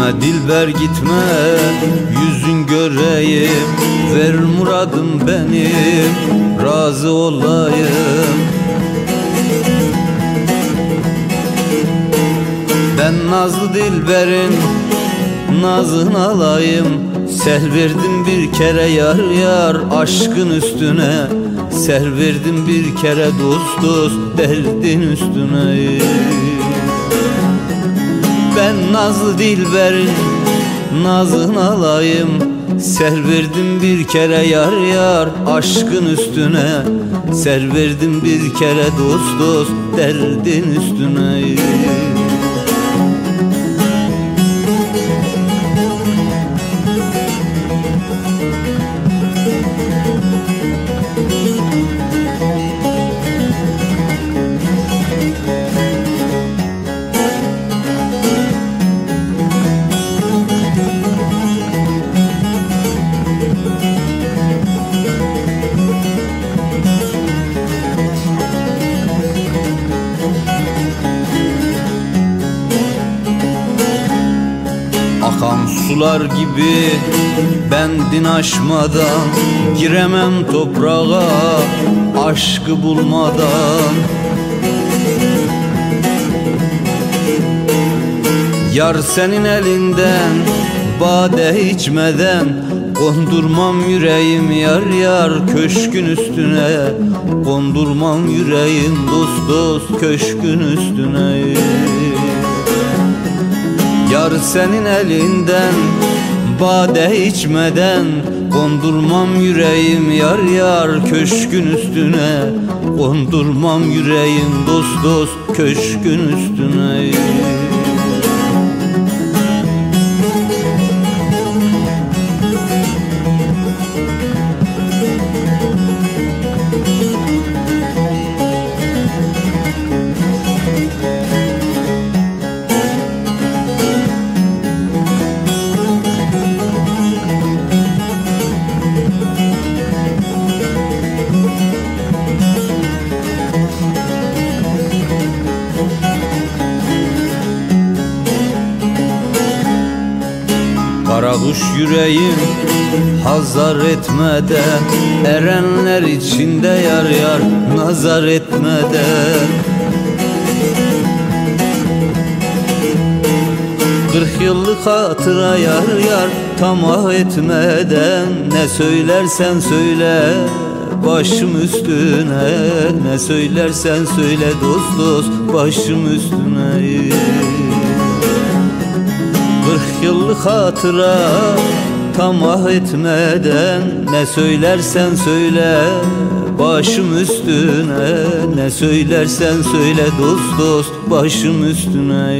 Gitme dilber gitme. Yüzün göreyim Ver muradım benim razı olayım. Ben nazlı dilberin nazını alayım. Ser verdim bir kere yar yar aşkın üstüne. Ser verdim bir kere dost dost derdin üstüne ben nazlı dilberin nazını alayım. Ser verdim bir kere yar yar aşkın üstüne. Ser verdim bir kere dost dost derdin üstüne Akan sular gibi bendin aşmadan Giremem toprağa aşkı bulmadan. Yar senin elinden bade içmeden Kondurmam yüreğim yar yar köşkün üstüne. Kondurmam yüreğim dost dost köşkün üstüne Yar senin elinden bade içmeden Kondurmam yüreğim yar yar köşkün üstüne Kondurmam yüreğim dost dost köşkün üstüne Kara yüreğim hazar etmeden Erenler içinde yar yar nazar etmeden. Kırk yıllık hatıra yar yar tamah etmeden Ne söylersen söyle başım üstüne Ne söylersen söyle dost dost başım üstüne yıllık hatıra tamah etmeden Ne söylersen söyle başım üstüne Ne söylersen söyle dost dost başım üstüne